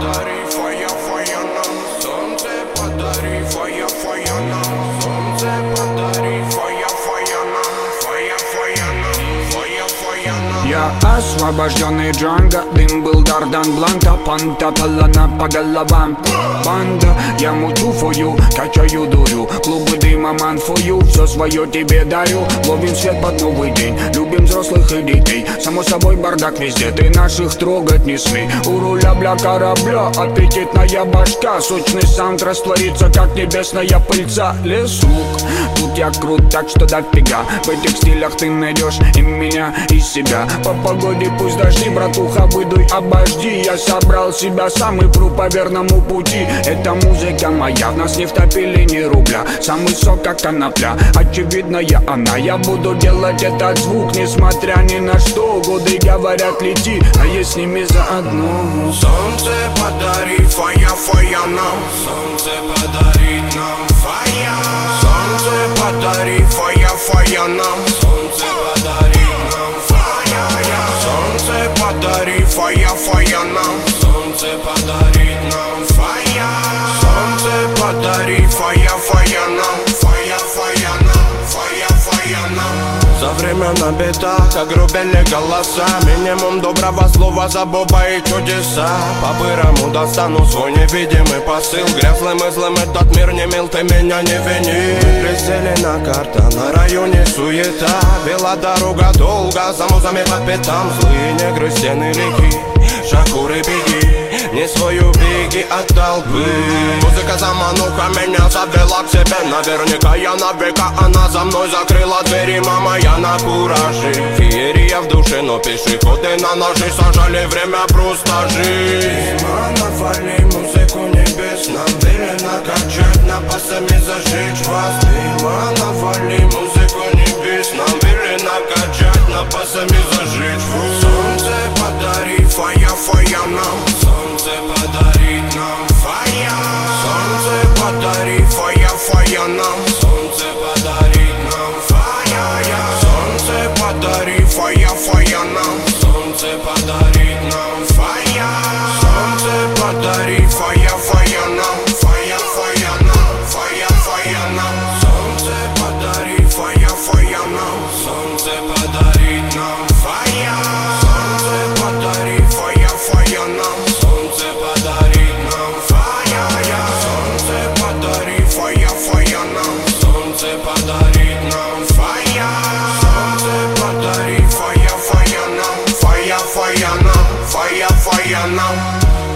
Я освобожденный Джанго Дым был Дардан Бланта Панта Талана по головам Банда, я мучу фою Качаю дурю Клубы дыма ман фою Все свое тебе дарю Ловим свет под новый день Любим взрослых и детей. Само собой бардак везде Ты наших трогать не смей. У руля бля корабля Аппетитная башка. Сочный саунд растворится Как небесная пыльца. Лесук я крут так что дофига В этих стилях ты найдешь и меня, и себя по погоде пусть дожди, братуха, выдуй, обожди. Я собрал себя сам и пру по верному пути. Эта музыка моя, в нас не втопили ни рубля. Самый сок, как конопля, очевидная она. Я буду делать этот звук, несмотря ни на что. Годы говорят, лети, а я с ними заодно. Солнце подари, фая, фая нам. Солнце подарит нам фая подари, фая, фая нам. Солнце подарит подари фая, фая нам. Солнце подарит нам фая. Солнце подари фая, фая нам. Фая, фая нам, фая, фая нам. За время набита, как грубели голоса Минимум доброго слова за Боба и чудеса По-бырому достану свой невидимый посыл Грязным и злым этот мир не мил, ты меня не вини Присели на карта, на районе суета. Вела дорога долго, за музами по пятам. Злые негры, стены реки, шакуры беги. Не свою беги от толпы. Музыка замануха меня завела к себе. Наверняка я на века, она за мной закрыла двери. Мама, я на кураже. Феерия в душе, но пешеходы на ножи. Сажали время просто жить. Мама, музыку небес Нам велено качать, напасами зажечь вас подарит фая, фая fire now.